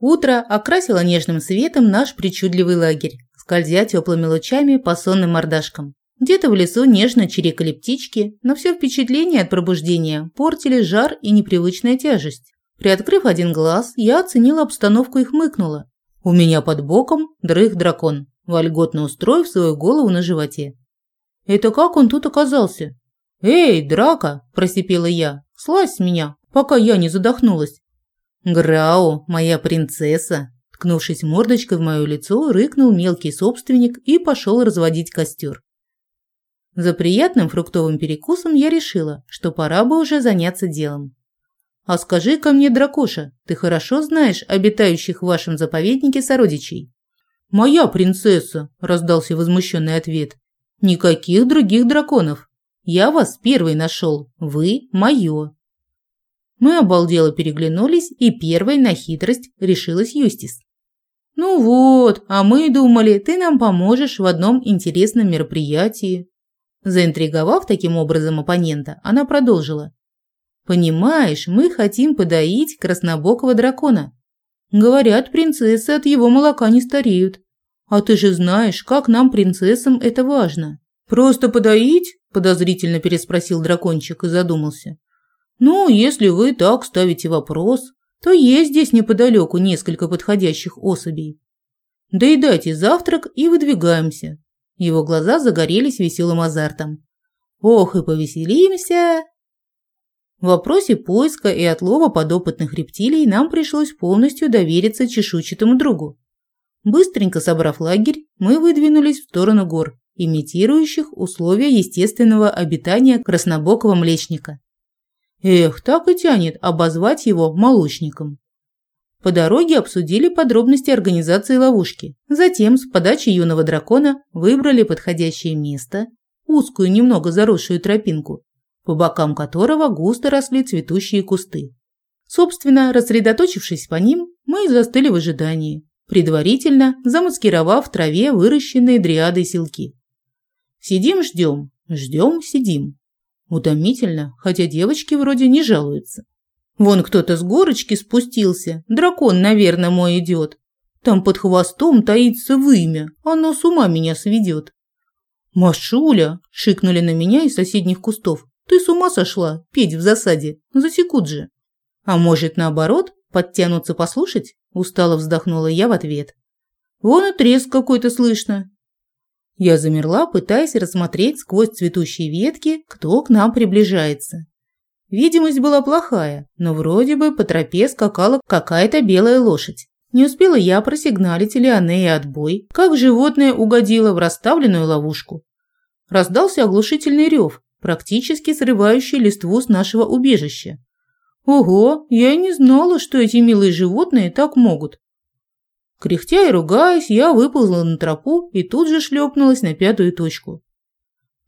Утро окрасило нежным светом наш причудливый лагерь, скользя теплыми лучами по сонным мордашкам. Где-то в лесу нежно чирикали птички, но все впечатление от пробуждения портили жар и непривычная тяжесть. Приоткрыв один глаз, я оценила обстановку и хмыкнула. У меня под боком дрых дракон, вольготно устроив свою голову на животе. Это как он тут оказался? «Эй, драка!» – просипела я. «Слазь с меня, пока я не задохнулась». «Грау, моя принцесса!» Ткнувшись мордочкой в мое лицо, рыкнул мелкий собственник и пошел разводить костер. За приятным фруктовым перекусом я решила, что пора бы уже заняться делом. «А скажи-ка мне, дракоша, ты хорошо знаешь обитающих в вашем заповеднике сородичей?» «Моя принцесса!» – раздался возмущенный ответ. «Никаких других драконов. Я вас первый нашел. Вы – мое». Мы обалдело переглянулись, и первой на хитрость решилась Юстис. «Ну вот, а мы думали, ты нам поможешь в одном интересном мероприятии». Заинтриговав таким образом оппонента, она продолжила. «Понимаешь, мы хотим подоить краснобокого дракона. Говорят, принцессы от его молока не стареют. А ты же знаешь, как нам, принцессам, это важно». «Просто подоить?» – подозрительно переспросил дракончик и задумался. «Ну, если вы так ставите вопрос, то есть здесь неподалеку несколько подходящих особей. Доедайте завтрак и выдвигаемся. Его глаза загорелись веселым азартом. Ох, и повеселимся! В вопросе поиска и отлова подопытных рептилий нам пришлось полностью довериться чешуйчатому другу. Быстренько собрав лагерь, мы выдвинулись в сторону гор, имитирующих условия естественного обитания краснобокого млечника. Эх, так и тянет обозвать его молочником. По дороге обсудили подробности организации ловушки. Затем с подачи юного дракона выбрали подходящее место, узкую немного заросшую тропинку, по бокам которого густо росли цветущие кусты. Собственно, рассредоточившись по ним, мы застыли в ожидании, предварительно замаскировав в траве выращенные дриадой селки. Сидим, ждем, ждем, сидим. Утомительно, хотя девочки вроде не жалуются. Вон кто-то с горочки спустился. Дракон, наверное, мой идет. Там под хвостом таится вымя. Оно с ума меня сведет. «Машуля!» – шикнули на меня из соседних кустов. «Ты с ума сошла? Петь в засаде. Засекут же». «А может, наоборот, подтянуться послушать?» – устало вздохнула я в ответ. «Вон и треск какой-то слышно». Я замерла, пытаясь рассмотреть сквозь цветущие ветки, кто к нам приближается. Видимость была плохая, но вроде бы по тропе скакала какая-то белая лошадь. Не успела я просигналить Леонея отбой, как животное угодило в расставленную ловушку. Раздался оглушительный рев, практически срывающий листву с нашего убежища. Ого, я и не знала, что эти милые животные так могут. Кряхтя и ругаясь, я выползла на тропу и тут же шлепнулась на пятую точку.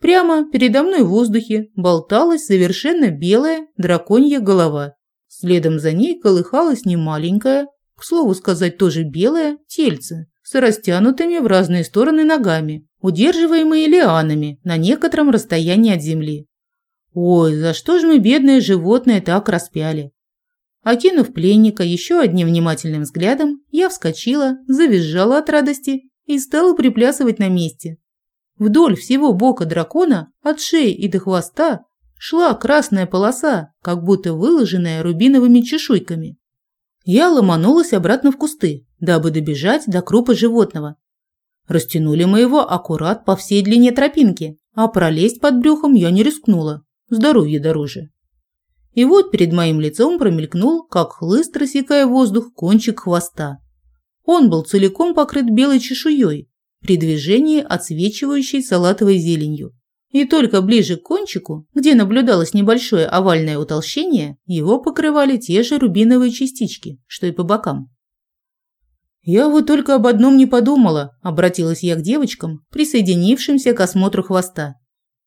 Прямо передо мной в воздухе болталась совершенно белая драконья голова. Следом за ней колыхалась немаленькая, к слову сказать тоже белое, тельце с растянутыми в разные стороны ногами, удерживаемые лианами на некотором расстоянии от земли. Ой, за что же мы, бедное животное, так распяли? Окинув пленника еще одним внимательным взглядом, я вскочила, завизжала от радости и стала приплясывать на месте, Вдоль всего бока дракона, от шеи и до хвоста, шла красная полоса, как будто выложенная рубиновыми чешуйками. Я ломанулась обратно в кусты, дабы добежать до крупа животного. Растянули мы его аккурат по всей длине тропинки, а пролезть под брюхом я не рискнула. Здоровье дороже. И вот перед моим лицом промелькнул, как хлыст, рассекая воздух, кончик хвоста. Он был целиком покрыт белой чешуей, при движении отсвечивающей салатовой зеленью. И только ближе к кончику, где наблюдалось небольшое овальное утолщение, его покрывали те же рубиновые частички, что и по бокам. «Я вот только об одном не подумала», – обратилась я к девочкам, присоединившимся к осмотру хвоста.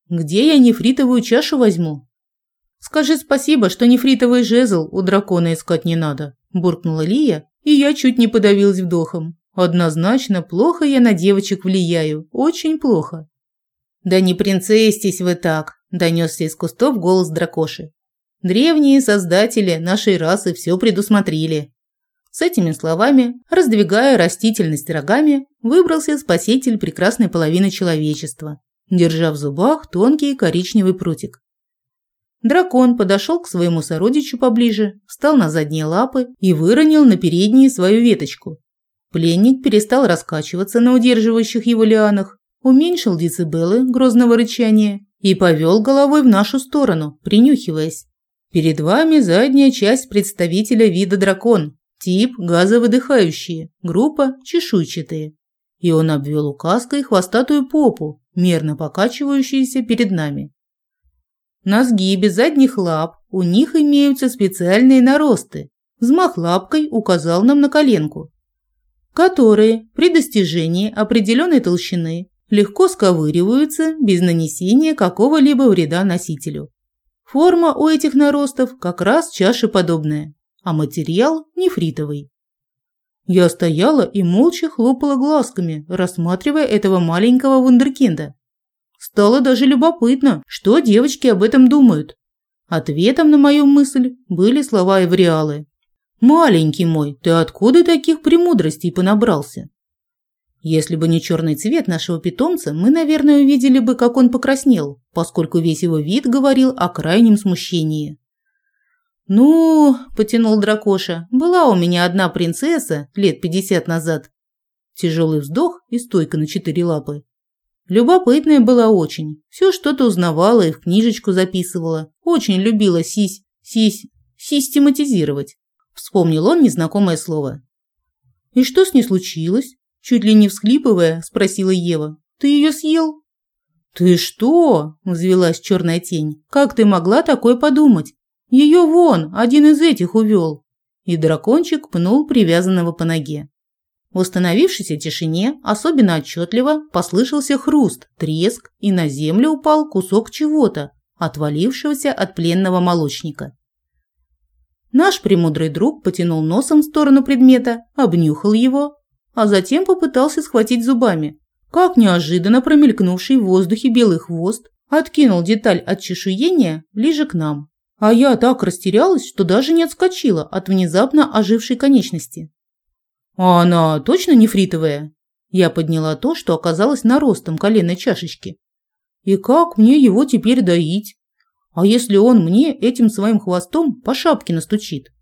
«Где я нефритовую чашу возьму?» «Скажи спасибо, что нефритовый жезл у дракона искать не надо», – буркнула Лия, и я чуть не подавилась вдохом. Однозначно, плохо я на девочек влияю, очень плохо. Да не принцестись вы так, донесся из кустов голос дракоши. Древние создатели нашей расы все предусмотрели. С этими словами, раздвигая растительность рогами, выбрался спаситель прекрасной половины человечества, держа в зубах тонкий коричневый прутик. Дракон подошел к своему сородичу поближе, встал на задние лапы и выронил на передние свою веточку. Пленник перестал раскачиваться на удерживающих его лианах, уменьшил децибелы грозного рычания и повел головой в нашу сторону, принюхиваясь. Перед вами задняя часть представителя вида дракон, тип газовыдыхающие, группа чешуйчатые. И он обвел указкой хвостатую попу, мерно покачивающуюся перед нами. На сгибе задних лап у них имеются специальные наросты. Взмах лапкой указал нам на коленку, которые при достижении определенной толщины легко сковыриваются без нанесения какого-либо вреда носителю. Форма у этих наростов как раз чашеподобная, а материал нефритовый. Я стояла и молча хлопала глазками, рассматривая этого маленького вундеркинда. Стало даже любопытно, что девочки об этом думают. Ответом на мою мысль были слова Эвриалы. «Маленький мой, ты откуда таких премудростей понабрался?» Если бы не черный цвет нашего питомца, мы, наверное, увидели бы, как он покраснел, поскольку весь его вид говорил о крайнем смущении. «Ну, – потянул дракоша, – была у меня одна принцесса лет пятьдесят назад». Тяжелый вздох и стойка на четыре лапы. Любопытная была очень. Все что-то узнавала и в книжечку записывала. Очень любила сись... сись... систематизировать. Вспомнил он незнакомое слово. «И что с ней случилось?» Чуть ли не всхлипывая, спросила Ева. «Ты ее съел?» «Ты что?» – взвелась черная тень. «Как ты могла такое подумать? Ее вон, один из этих увел!» И дракончик пнул привязанного по ноге. В установившейся тишине особенно отчетливо послышался хруст, треск, и на землю упал кусок чего-то, отвалившегося от пленного молочника. Наш премудрый друг потянул носом в сторону предмета, обнюхал его, а затем попытался схватить зубами. Как неожиданно промелькнувший в воздухе белый хвост откинул деталь от чешуения ближе к нам. А я так растерялась, что даже не отскочила от внезапно ожившей конечности. «А она точно нефритовая?» Я подняла то, что оказалось наростом коленной чашечки. «И как мне его теперь доить? А если он мне этим своим хвостом по шапке настучит?»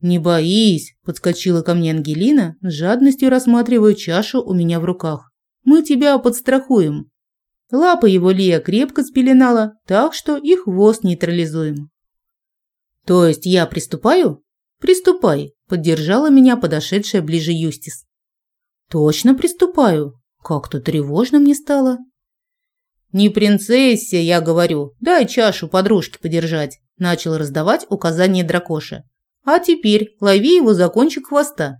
«Не боись», – подскочила ко мне Ангелина, с жадностью рассматривая чашу у меня в руках. «Мы тебя подстрахуем». Лапы его Лия крепко спеленала, так что и хвост нейтрализуем. «То есть я приступаю?» «Приступай», – поддержала меня подошедшая ближе Юстис. «Точно приступаю. Как-то тревожно мне стало». «Не принцессе, я говорю. Дай чашу подружке подержать», – начал раздавать указания дракоша. «А теперь лови его за кончик хвоста».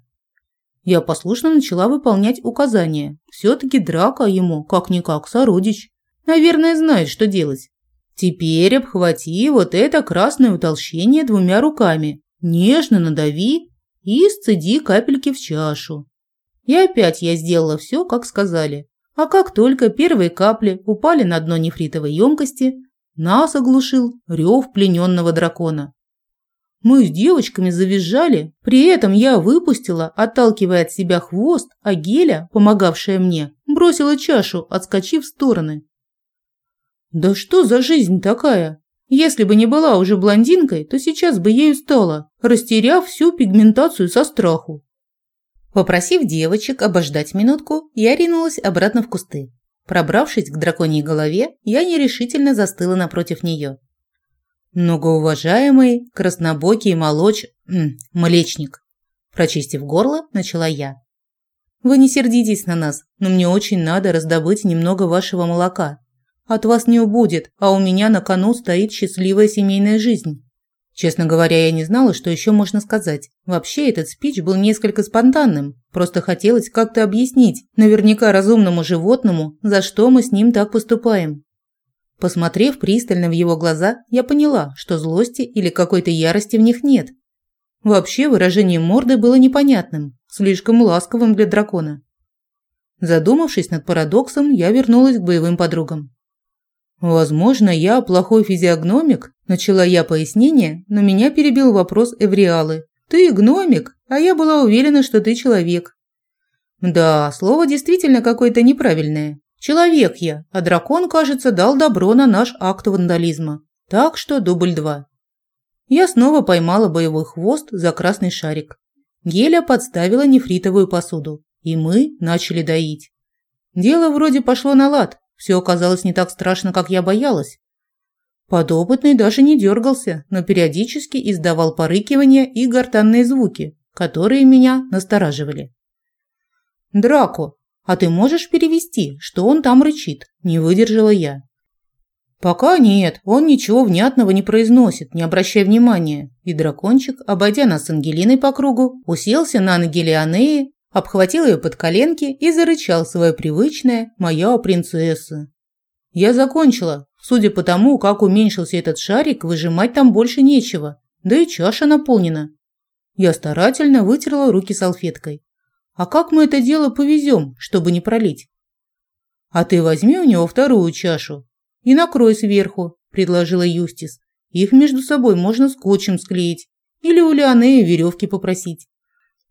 Я послушно начала выполнять указания. Все-таки драка ему, как-никак, сородич. Наверное, знает, что делать. Теперь обхвати вот это красное утолщение двумя руками Нежно надави и сцеди капельки в чашу. И опять я сделала все, как сказали. А как только первые капли упали на дно нефритовой емкости, нас оглушил рев плененного дракона. Мы с девочками завизжали, при этом я выпустила, отталкивая от себя хвост, а Геля, помогавшая мне, бросила чашу, отскочив в стороны. «Да что за жизнь такая?» Если бы не была уже блондинкой, то сейчас бы ею стала, растеряв всю пигментацию со страху. Попросив девочек обождать минутку, я ринулась обратно в кусты. Пробравшись к драконьей голове, я нерешительно застыла напротив нее. «Многоуважаемый краснобокий молоч... М, млечник», прочистив горло, начала я. «Вы не сердитесь на нас, но мне очень надо раздобыть немного вашего молока. От вас не убудет, а у меня на кону стоит счастливая семейная жизнь. Честно говоря, я не знала, что еще можно сказать. Вообще, этот спич был несколько спонтанным. Просто хотелось как-то объяснить, наверняка разумному животному, за что мы с ним так поступаем. Посмотрев пристально в его глаза, я поняла, что злости или какой-то ярости в них нет. Вообще, выражение морды было непонятным, слишком ласковым для дракона. Задумавшись над парадоксом, я вернулась к боевым подругам. «Возможно, я плохой физиогномик», – начала я пояснение, но меня перебил вопрос Эвриалы. «Ты гномик, а я была уверена, что ты человек. Да, слово действительно какое-то неправильное. Человек я, а дракон, кажется, дал добро на наш акт вандализма. Так что дубль два. Я снова поймала боевой хвост за красный шарик. Геля подставила нефритовую посуду, и мы начали доить. Дело вроде пошло на лад, все оказалось не так страшно, как я боялась. Подопытный даже не дергался, но периодически издавал порыкивания и гортанные звуки, которые меня настораживали. «Драко, а ты можешь перевести, что он там рычит?» – не выдержала я. «Пока нет, он ничего внятного не произносит, не обращай внимания». И дракончик, обойдя нас с Ангелиной по кругу, уселся на ноги обхватил ее под коленки и зарычал свое привычное «моя принцесса». Я закончила. Судя по тому, как уменьшился этот шарик, выжимать там больше нечего, да и чаша наполнена. Я старательно вытерла руки салфеткой. А как мы это дело повезем, чтобы не пролить? А ты возьми у него вторую чашу и накрой сверху, предложила Юстис. Их между собой можно скотчем склеить или у Леонея веревки попросить.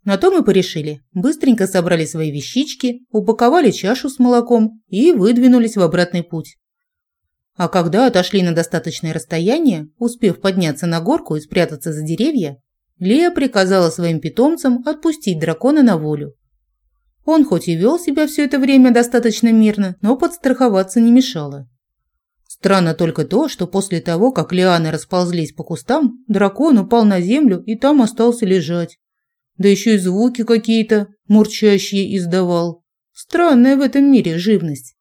На то мы порешили. Быстренько собрали свои вещички, упаковали чашу с молоком и выдвинулись в обратный путь. А когда отошли на достаточное расстояние, успев подняться на горку и спрятаться за деревья, Лея приказала своим питомцам отпустить дракона на волю. Он хоть и вел себя все это время достаточно мирно, но подстраховаться не мешало. Странно только то, что после того, как лианы расползлись по кустам, дракон упал на землю и там остался лежать. Да еще и звуки какие-то мурчащие издавал. Странная в этом мире живность.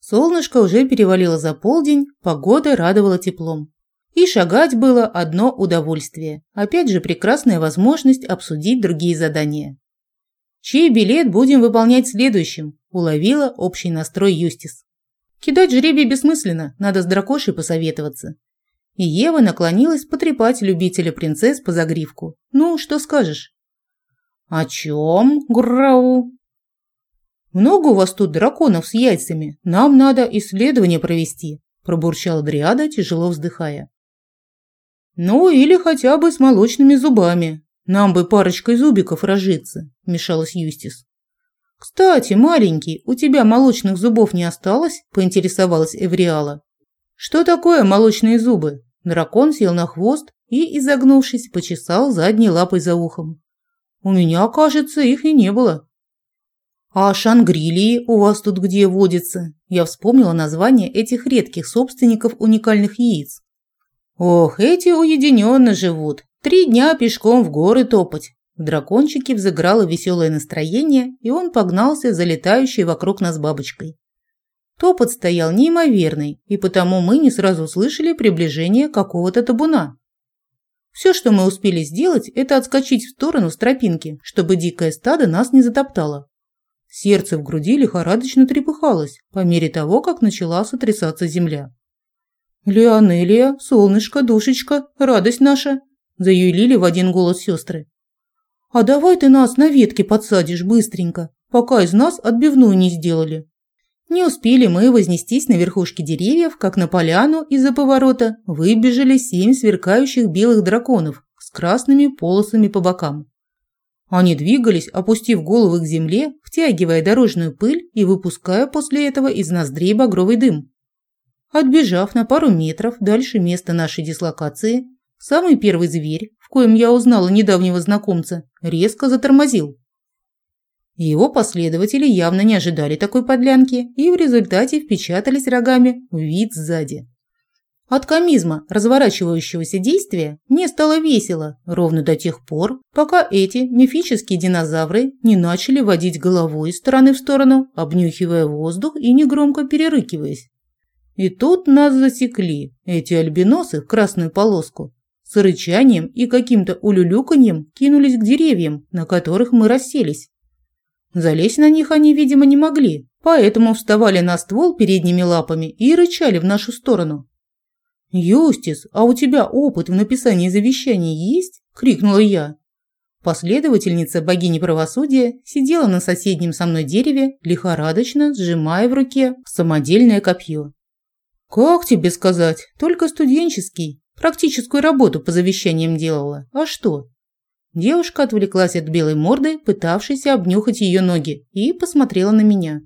Солнышко уже перевалило за полдень, погода радовала теплом. И шагать было одно удовольствие. Опять же прекрасная возможность обсудить другие задания. «Чей билет будем выполнять следующим?» – уловила общий настрой Юстис. «Кидать жребий бессмысленно, надо с дракошей посоветоваться». И Ева наклонилась потрепать любителя принцесс по загривку. «Ну, что скажешь?» «О чем, Грау?» «Много у вас тут драконов с яйцами? Нам надо исследование провести», – пробурчала Дриада, тяжело вздыхая. «Ну, или хотя бы с молочными зубами. Нам бы парочкой зубиков разжиться», – вмешалась Юстис. «Кстати, маленький, у тебя молочных зубов не осталось?» – поинтересовалась Эвриала. «Что такое молочные зубы?» Дракон сел на хвост и, изогнувшись, почесал задней лапой за ухом. «У меня, кажется, их и не было». «А шангрилии у вас тут где водятся?» Я вспомнила название этих редких собственников уникальных яиц. Ох, эти уединенно живут. Три дня пешком в горы топать. В дракончике взыграло веселое настроение, и он погнался за летающей вокруг нас бабочкой. Топот стоял неимоверный, и потому мы не сразу услышали приближение какого-то табуна. Все, что мы успели сделать, это отскочить в сторону с тропинки, чтобы дикое стадо нас не затоптало. Сердце в груди лихорадочно трепыхалось по мере того, как начала сотрясаться земля. «Леонелия, солнышко, душечка, радость наша!» – заюлили в один голос сестры. «А давай ты нас на ветке подсадишь быстренько, пока из нас отбивную не сделали». Не успели мы вознестись на верхушке деревьев, как на поляну из-за поворота выбежали семь сверкающих белых драконов с красными полосами по бокам. Они двигались, опустив головы к земле, втягивая дорожную пыль и выпуская после этого из ноздрей багровый дым. Отбежав на пару метров дальше места нашей дислокации, самый первый зверь, в коем я узнала недавнего знакомца, резко затормозил. Его последователи явно не ожидали такой подлянки и в результате впечатались рогами в вид сзади. От комизма разворачивающегося действия мне стало весело ровно до тех пор, пока эти мифические динозавры не начали водить головой из стороны в сторону, обнюхивая воздух и негромко перерыкиваясь. И тут нас засекли, эти альбиносы в красную полоску. С рычанием и каким-то улюлюканьем кинулись к деревьям, на которых мы расселись. Залезть на них они, видимо, не могли, поэтому вставали на ствол передними лапами и рычали в нашу сторону. «Юстис, а у тебя опыт в написании завещаний есть?» – крикнула я. Последовательница богини правосудия сидела на соседнем со мной дереве, лихорадочно сжимая в руке самодельное копье. «Как тебе сказать? Только студенческий. Практическую работу по завещаниям делала. А что?» Девушка отвлеклась от белой морды, пытавшейся обнюхать ее ноги, и посмотрела на меня.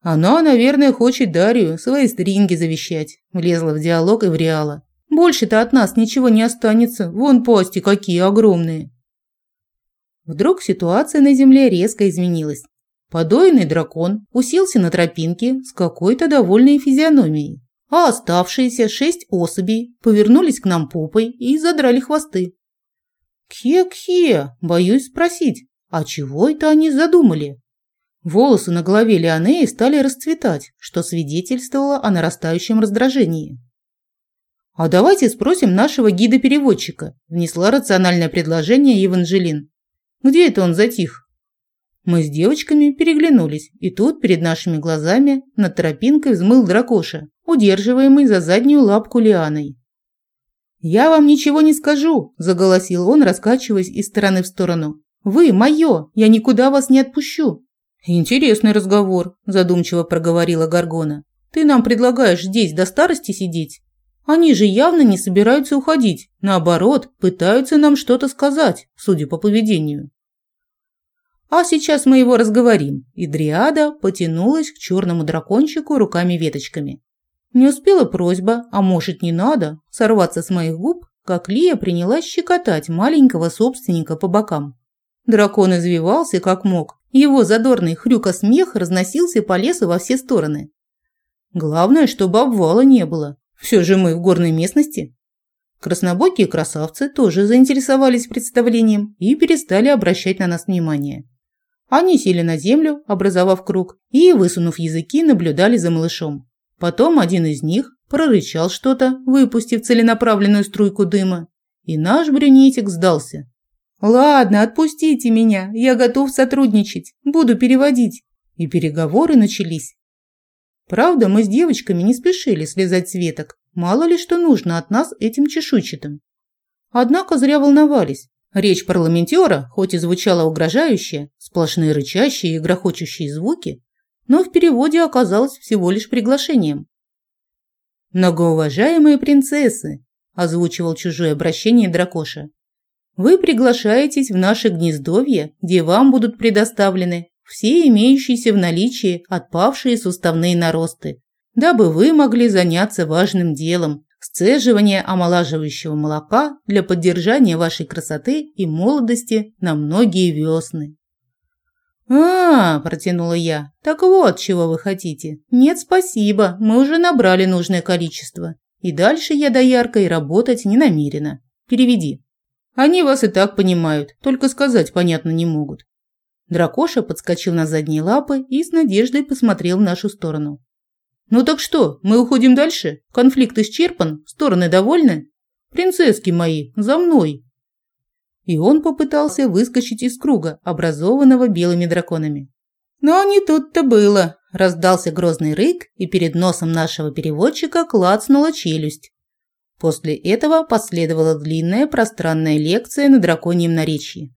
Она, наверное, хочет Дарью свои стринги завещать. Влезла в диалог и вриала. Больше-то от нас ничего не останется. Вон пасти какие огромные. Вдруг ситуация на земле резко изменилась. Подойный дракон уселся на тропинке с какой-то довольной физиономией, а оставшиеся шесть особей повернулись к нам попой и задрали хвосты. Кхе-кхе, боюсь спросить, а чего это они задумали? Волосы на голове Леонеи стали расцветать, что свидетельствовало о нарастающем раздражении. «А давайте спросим нашего гида-переводчика», – внесла рациональное предложение Еванжелин. «Где это он затих?» Мы с девочками переглянулись, и тут перед нашими глазами над тропинкой взмыл дракоша, удерживаемый за заднюю лапку лианой. «Я вам ничего не скажу», – заголосил он, раскачиваясь из стороны в сторону. «Вы мое, я никуда вас не отпущу». «Интересный разговор», – задумчиво проговорила Гаргона. «Ты нам предлагаешь здесь до старости сидеть? Они же явно не собираются уходить. Наоборот, пытаются нам что-то сказать, судя по поведению». А сейчас мы его разговорим. И Дриада потянулась к черному дракончику руками-веточками. Не успела просьба, а может не надо, сорваться с моих губ, как Лия принялась щекотать маленького собственника по бокам. Дракон извивался как мог, его задорный хрюкосмех разносился по лесу во все стороны. Главное, чтобы обвала не было. Все же мы в горной местности. Краснобокие красавцы тоже заинтересовались представлением и перестали обращать на нас внимание. Они сели на землю, образовав круг, и, высунув языки, наблюдали за малышом. Потом один из них прорычал что-то, выпустив целенаправленную струйку дыма, и наш брюнетик сдался. «Ладно, отпустите меня, я готов сотрудничать, буду переводить». И переговоры начались. Правда, мы с девочками не спешили слезать с веток, мало ли что нужно от нас этим чешуйчатым. Однако зря волновались. Речь парламентера, хоть и звучала угрожающе, сплошные рычащие и грохочущие звуки, но в переводе оказалось всего лишь приглашением. «Многоуважаемые принцессы», – озвучивал чужое обращение Дракоша, вы приглашаетесь в наше гнездовье, где вам будут предоставлены все имеющиеся в наличии отпавшие суставные наросты, дабы вы могли заняться важным делом – сцеживания омолаживающего молока для поддержания вашей красоты и молодости на многие весны. «А, – протянула я, – так вот, чего вы хотите. Нет, спасибо, мы уже набрали нужное количество. И дальше я до яркой работать не намерена. Переведи». Они вас и так понимают, только сказать понятно не могут. Дракоша подскочил на задние лапы и с надеждой посмотрел в нашу сторону. «Ну так что, мы уходим дальше? Конфликт исчерпан? Стороны довольны? Принцесски мои, за мной!» И он попытался выскочить из круга, образованного белыми драконами. Но не тут-то было. Раздался грозный рык, и перед носом нашего переводчика клацнула челюсть. После этого последовала длинная пространная лекция на драконьем наречии.